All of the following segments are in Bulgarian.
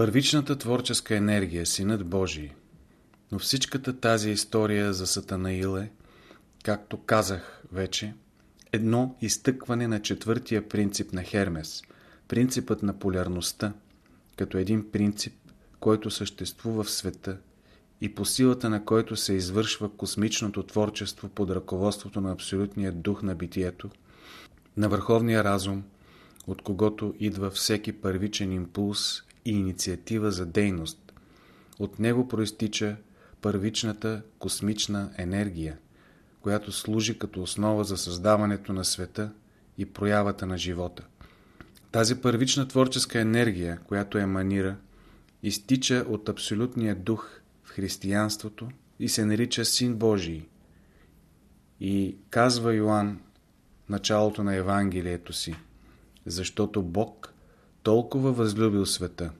Първичната творческа енергия, Синът Божий, но всичката тази история за Сатанаил е, както казах вече, едно изтъкване на четвъртия принцип на Хермес, принципът на полярността, като един принцип, който съществува в света и по силата на който се извършва космичното творчество под ръководството на абсолютния дух на битието, на върховния разум, от когото идва всеки първичен импулс и инициатива за дейност. От него проистича първичната космична енергия, която служи като основа за създаването на света и проявата на живота. Тази първична творческа енергия, която еманира, изтича от абсолютния дух в християнството и се нарича Син Божий. И казва Йоанн началото на Евангелието си, защото Бог толкова възлюбил света,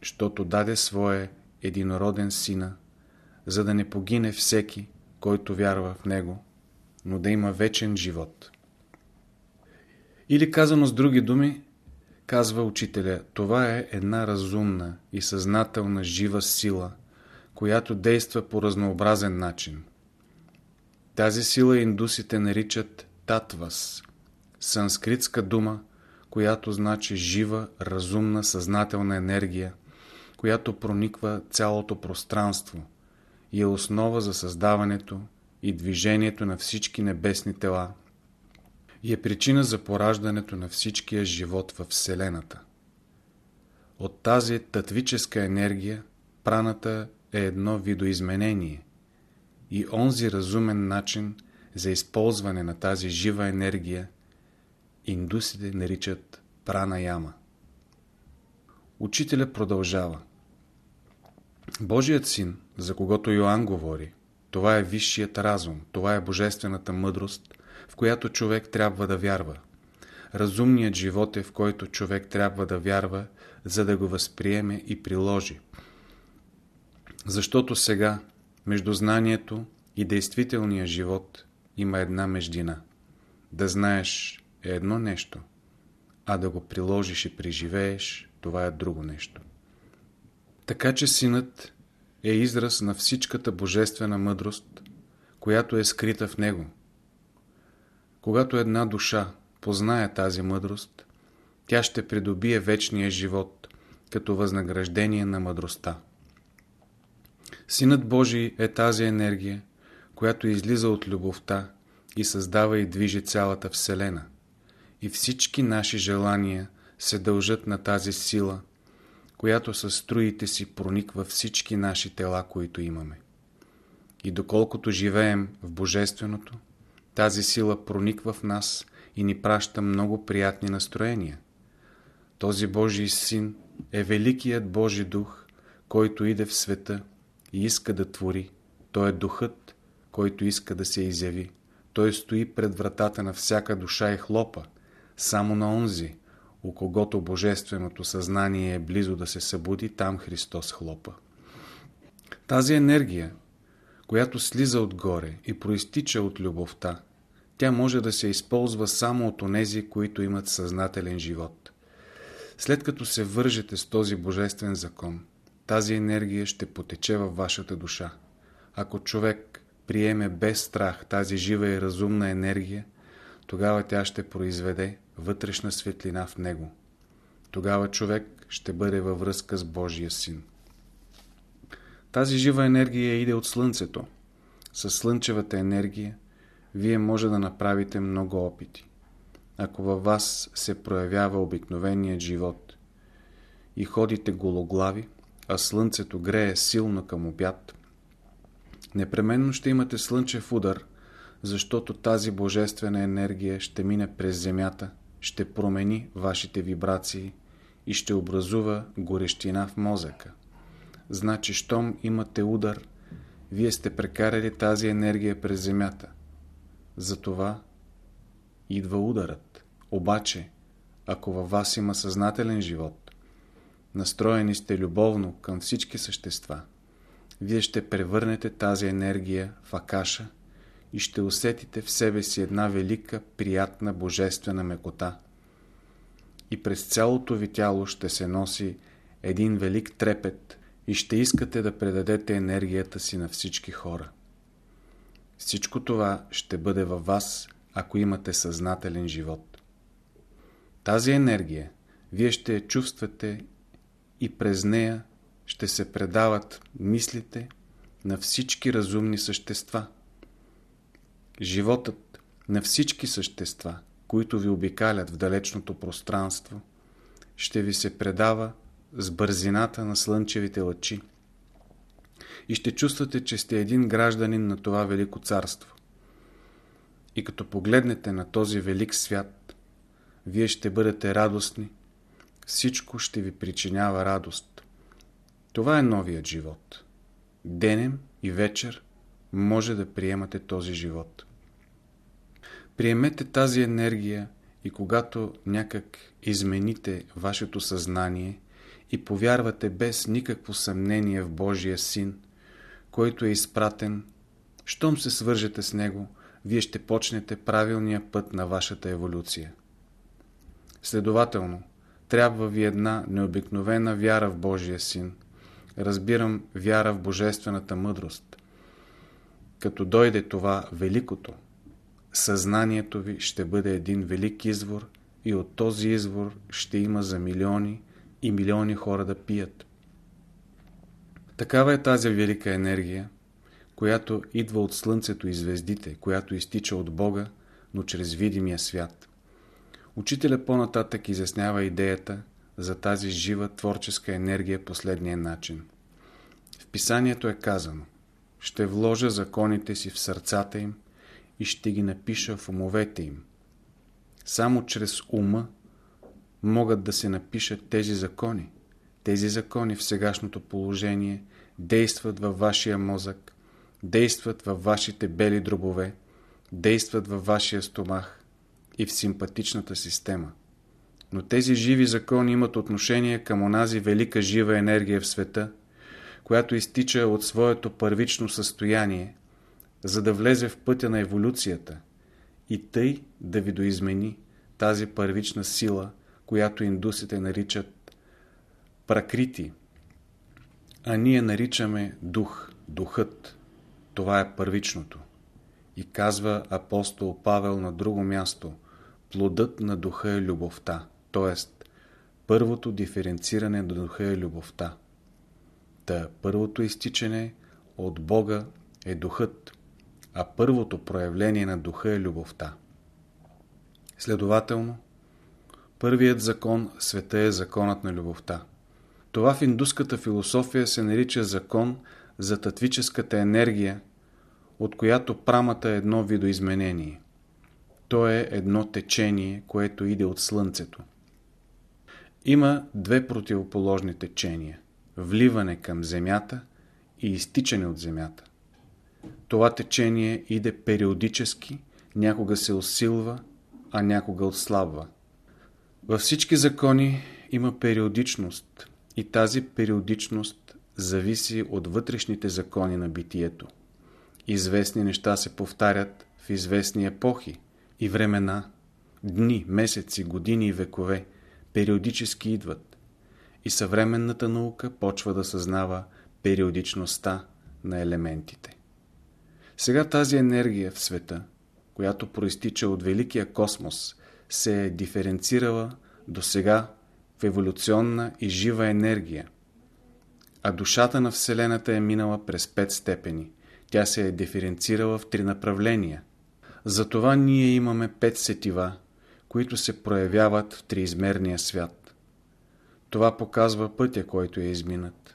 защото даде своя единороден сина, за да не погине всеки, който вярва в него, но да има вечен живот. Или казано с други думи, казва учителя, това е една разумна и съзнателна жива сила, която действа по разнообразен начин. Тази сила индусите наричат татвас, санскритска дума, която значи жива, разумна, съзнателна енергия, която прониква цялото пространство и е основа за създаването и движението на всички небесни тела и е причина за пораждането на всичкия живот във Вселената. От тази татвическа енергия праната е едно видоизменение и онзи разумен начин за използване на тази жива енергия индусите наричат прана яма. Учителя продължава. Божият син, за когото Йоанн говори, това е висшият разум, това е божествената мъдрост, в която човек трябва да вярва. Разумният живот е в който човек трябва да вярва, за да го възприеме и приложи. Защото сега, между знанието и действителния живот, има една междина. Да знаеш е едно нещо, а да го приложиш и преживееш, това е друго нещо. Така че синът е израз на всичката божествена мъдрост, която е скрита в него. Когато една душа познае тази мъдрост, тя ще придобие вечния живот, като възнаграждение на мъдростта. Синът Божий е тази енергия, която излиза от любовта и създава и движи цялата Вселена. И всички наши желания се дължат на тази сила, която със струите си прониква всички наши тела, които имаме. И доколкото живеем в Божественото, тази сила прониква в нас и ни праща много приятни настроения. Този Божий Син е Великият Божий Дух, който иде в света и иска да твори. Той е Духът, който иска да се изяви. Той стои пред вратата на всяка душа и хлопа, само на онзи, у когото божественото съзнание е близо да се събуди, там Христос хлопа. Тази енергия, която слиза отгоре и проистича от любовта, тя може да се използва само от онези, които имат съзнателен живот. След като се вържете с този божествен закон, тази енергия ще потече във вашата душа. Ако човек приеме без страх тази жива и разумна енергия, тогава тя ще произведе вътрешна светлина в него. Тогава човек ще бъде във връзка с Божия син. Тази жива енергия иде от Слънцето. С слънчевата енергия вие може да направите много опити. Ако във вас се проявява обикновеният живот и ходите гологлави, а слънцето грее силно към обяд, непременно ще имате слънчев удар, защото тази божествена енергия ще мине през земята, ще промени вашите вибрации и ще образува горещина в мозъка. Значи, щом имате удар, вие сте прекарали тази енергия през земята. Затова идва ударът. Обаче, ако във вас има съзнателен живот, настроени сте любовно към всички същества, вие ще превърнете тази енергия в акаша и ще усетите в себе си една велика, приятна, божествена мекота. И през цялото ви тяло ще се носи един велик трепет и ще искате да предадете енергията си на всички хора. Всичко това ще бъде във вас, ако имате съзнателен живот. Тази енергия вие ще я чувствате и през нея ще се предават мислите на всички разумни същества. Животът на всички същества, които ви обикалят в далечното пространство, ще ви се предава с бързината на слънчевите лъчи и ще чувствате, че сте един гражданин на това велико царство. И като погледнете на този велик свят, вие ще бъдете радостни, всичко ще ви причинява радост. Това е новият живот. Денем и вечер може да приемате този живот. Приемете тази енергия и когато някак измените вашето съзнание и повярвате без никакво съмнение в Божия Син, който е изпратен, щом се свържете с Него, вие ще почнете правилния път на вашата еволюция. Следователно, трябва ви една необикновена вяра в Божия Син. Разбирам вяра в Божествената мъдрост. Като дойде това великото, съзнанието ви ще бъде един велик извор и от този извор ще има за милиони и милиони хора да пият. Такава е тази велика енергия, която идва от Слънцето и звездите, която изтича от Бога, но чрез видимия свят. Учителя по-нататък изяснява идеята за тази жива творческа енергия последния начин. В писанието е казано Ще вложа законите си в сърцата им и ще ги напиша в умовете им. Само чрез ума могат да се напишат тези закони. Тези закони в сегашното положение действат във вашия мозък, действат във вашите бели дробове, действат във вашия стомах и в симпатичната система. Но тези живи закони имат отношение към онази велика жива енергия в света, която изтича от своето първично състояние, за да влезе в пътя на еволюцията и тъй да ви доизмени тази първична сила, която индусите наричат пракрити, а ние наричаме дух, духът. Това е първичното. И казва апостол Павел на друго място, плодът на духа е любовта, т.е. първото диференциране на духа е любовта. Та първото изтичане от Бога е духът, а първото проявление на духа е любовта. Следователно, първият закон света е законът на любовта. Това в индуската философия се нарича закон за татвическата енергия, от която прамата е едно видоизменение. То е едно течение, което иде от Слънцето. Има две противоположни течения – вливане към Земята и изтичане от Земята. Това течение иде периодически, някога се усилва, а някога отслабва. Във всички закони има периодичност и тази периодичност зависи от вътрешните закони на битието. Известни неща се повтарят в известни епохи и времена, дни, месеци, години и векове периодически идват. И съвременната наука почва да съзнава периодичността на елементите. Сега тази енергия в света, която проистича от великия космос, се е диференцирала до сега в еволюционна и жива енергия, а душата на Вселената е минала през пет степени. Тя се е диференцирала в три направления. Затова ние имаме пет сетива, които се проявяват в триизмерния свят. Това показва пътя, който е изминат.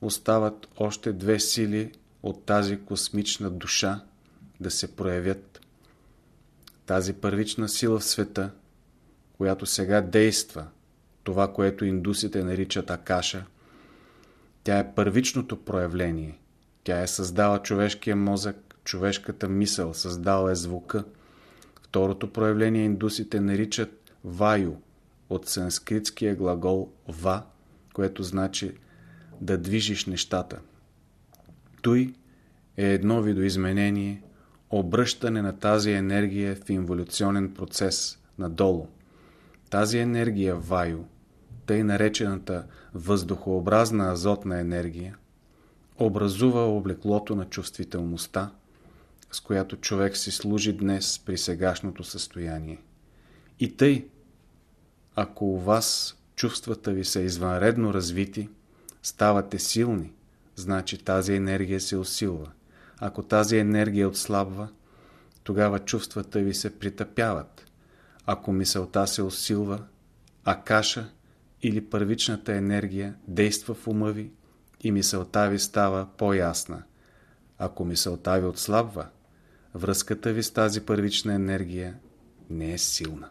Остават още две сили от тази космична душа да се проявят. Тази първична сила в света, която сега действа, това, което индусите наричат Акаша, тя е първичното проявление. Тя е създала човешкия мозък, човешката мисъл, създала е звука. Второто проявление индусите наричат Ваю, от санскритския глагол Ва, което значи да движиш нещата. Той е едно видоизменение, обръщане на тази енергия в инволюционен процес надолу. Тази енергия Ваю тъй наречената въздухообразна азотна енергия, образува облеклото на чувствителността, с която човек си служи днес при сегашното състояние. И тъй, ако у вас чувствата ви са извънредно развити, ставате силни, значи тази енергия се усилва. Ако тази енергия отслабва, тогава чувствата ви се притъпяват. Ако мисълта се усилва, а каша или първичната енергия действа в ума ви и мисълта ви става по-ясна. Ако мисълта ви отслабва, връзката ви с тази първична енергия не е силна.